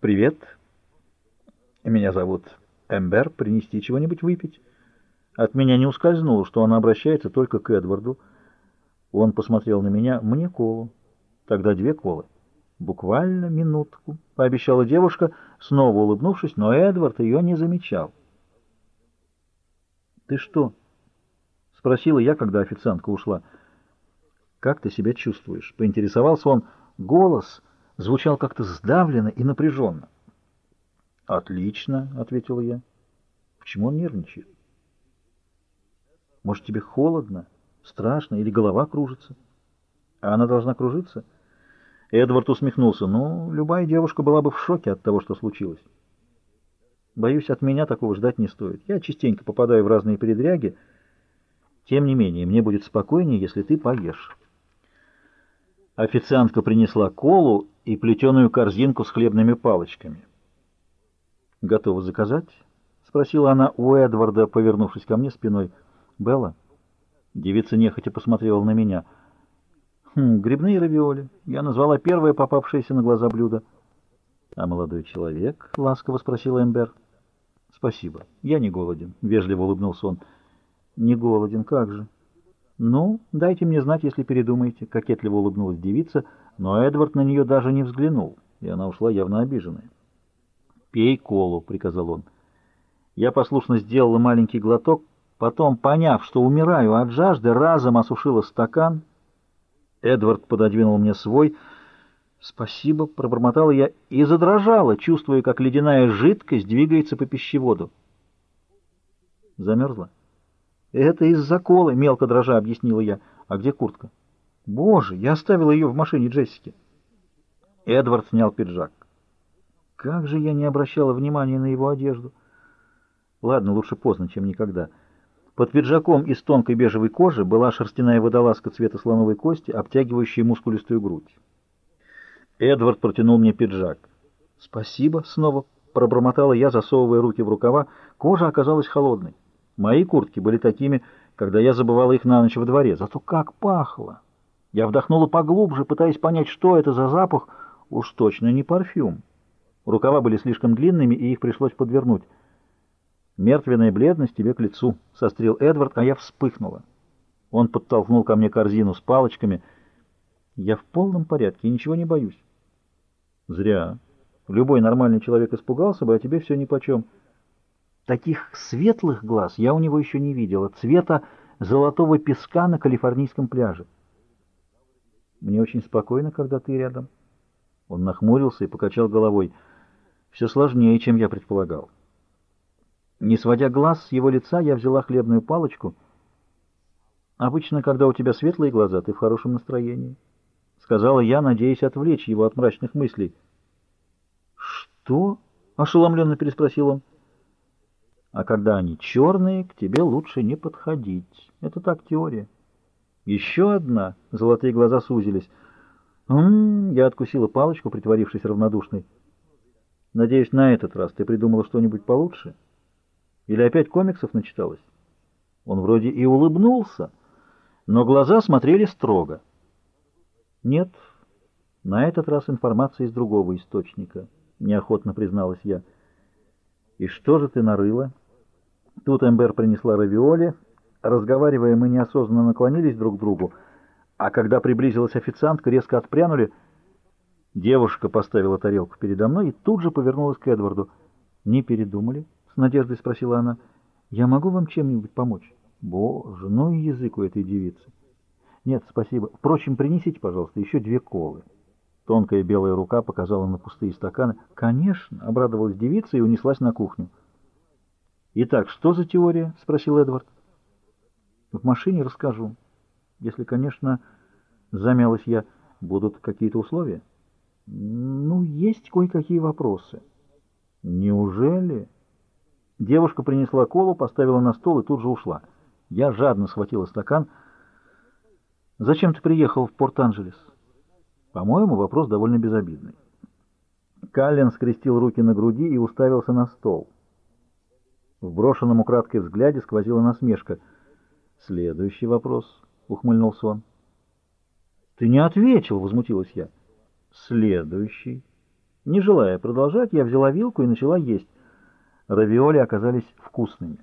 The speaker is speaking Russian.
«Привет. Меня зовут Эмбер. Принести чего-нибудь выпить?» От меня не ускользнуло, что она обращается только к Эдварду. Он посмотрел на меня. «Мне колу. Тогда две колы». «Буквально минутку», — пообещала девушка, снова улыбнувшись, но Эдвард ее не замечал. «Ты что?» — спросила я, когда официантка ушла. «Как ты себя чувствуешь?» — поинтересовался он. Голос звучал как-то сдавленно и напряженно. «Отлично», — ответила я. «Почему он нервничает?» «Может, тебе холодно, страшно или голова кружится?» «А она должна кружиться?» Эдвард усмехнулся. «Ну, любая девушка была бы в шоке от того, что случилось». «Боюсь, от меня такого ждать не стоит. Я частенько попадаю в разные передряги. Тем не менее, мне будет спокойнее, если ты поешь». Официантка принесла колу и плетеную корзинку с хлебными палочками. «Готова заказать?» — спросила она у Эдварда, повернувшись ко мне спиной. «Белла?» Девица нехотя посмотрела на меня. «Хм, грибные равиоли. Я назвала первое попавшееся на глаза блюдо». «А молодой человек?» — ласково спросил Эмбер. «Спасибо. Я не голоден», — вежливо улыбнулся он. «Не голоден, как же?» «Ну, дайте мне знать, если передумаете», — кокетливо улыбнулась девица, но Эдвард на нее даже не взглянул, и она ушла явно обиженная. «Пей колу», — приказал он. Я послушно сделала маленький глоток, потом, поняв, что умираю от жажды, разом осушила стакан. Эдвард пододвинул мне свой. «Спасибо», — пробормотала я и задрожала, чувствуя, как ледяная жидкость двигается по пищеводу. Замерзла? «Это из-за колы», — мелко дрожа объяснила я. «А где куртка?» «Боже, я оставила ее в машине Джессики». Эдвард снял пиджак. Как же я не обращала внимания на его одежду. Ладно, лучше поздно, чем никогда. Под пиджаком из тонкой бежевой кожи была шерстяная водолазка цвета слоновой кости, обтягивающая мускулистую грудь. Эдвард протянул мне пиджак. «Спасибо», — снова пробормотала я, засовывая руки в рукава. Кожа оказалась холодной. Мои куртки были такими, когда я забывала их на ночь во дворе. Зато как пахло! Я вдохнула поглубже, пытаясь понять, что это за запах. Уж точно не парфюм. Рукава были слишком длинными, и их пришлось подвернуть. «Мертвенная бледность тебе к лицу», — сострил Эдвард, а я вспыхнула. Он подтолкнул ко мне корзину с палочками. «Я в полном порядке и ничего не боюсь». «Зря. Любой нормальный человек испугался бы, а тебе все нипочем». Таких светлых глаз я у него еще не видела, цвета золотого песка на калифорнийском пляже. Мне очень спокойно, когда ты рядом. Он нахмурился и покачал головой. Все сложнее, чем я предполагал. Не сводя глаз с его лица, я взяла хлебную палочку. Обычно, когда у тебя светлые глаза, ты в хорошем настроении. Сказала я, надеясь отвлечь его от мрачных мыслей. «Что?» — ошеломленно переспросил он. А когда они черные, к тебе лучше не подходить. Это так теория. Еще одна. Золотые глаза сузились. «М-м-м», я откусила палочку, притворившись равнодушной. Надеюсь, на этот раз ты придумала что-нибудь получше? Или опять комиксов начиталась? Он вроде и улыбнулся, но глаза смотрели строго. Нет, на этот раз информация из другого источника, неохотно призналась я. «И что же ты нарыла?» Тут Эмбер принесла равиоли. Разговаривая, мы неосознанно наклонились друг к другу, а когда приблизилась официантка, резко отпрянули. Девушка поставила тарелку передо мной и тут же повернулась к Эдварду. «Не передумали?» — с надеждой спросила она. «Я могу вам чем-нибудь помочь?» «Боже, ну и язык у этой девицы!» «Нет, спасибо. Впрочем, принесите, пожалуйста, еще две колы». Тонкая белая рука показала на пустые стаканы. «Конечно!» — обрадовалась девица и унеслась на кухню. «Итак, что за теория?» — спросил Эдвард. «В машине расскажу. Если, конечно, замялась я, будут какие-то условия?» «Ну, есть кое-какие вопросы». «Неужели?» Девушка принесла колу, поставила на стол и тут же ушла. Я жадно схватила стакан. «Зачем ты приехал в Порт-Анджелес?» По-моему, вопрос довольно безобидный. Каллен скрестил руки на груди и уставился на стол. В брошенном украдкой взгляде сквозила насмешка. «Следующий вопрос», — ухмыльнулся он. «Ты не ответил», — возмутилась я. «Следующий». Не желая продолжать, я взяла вилку и начала есть. Равиоли оказались вкусными.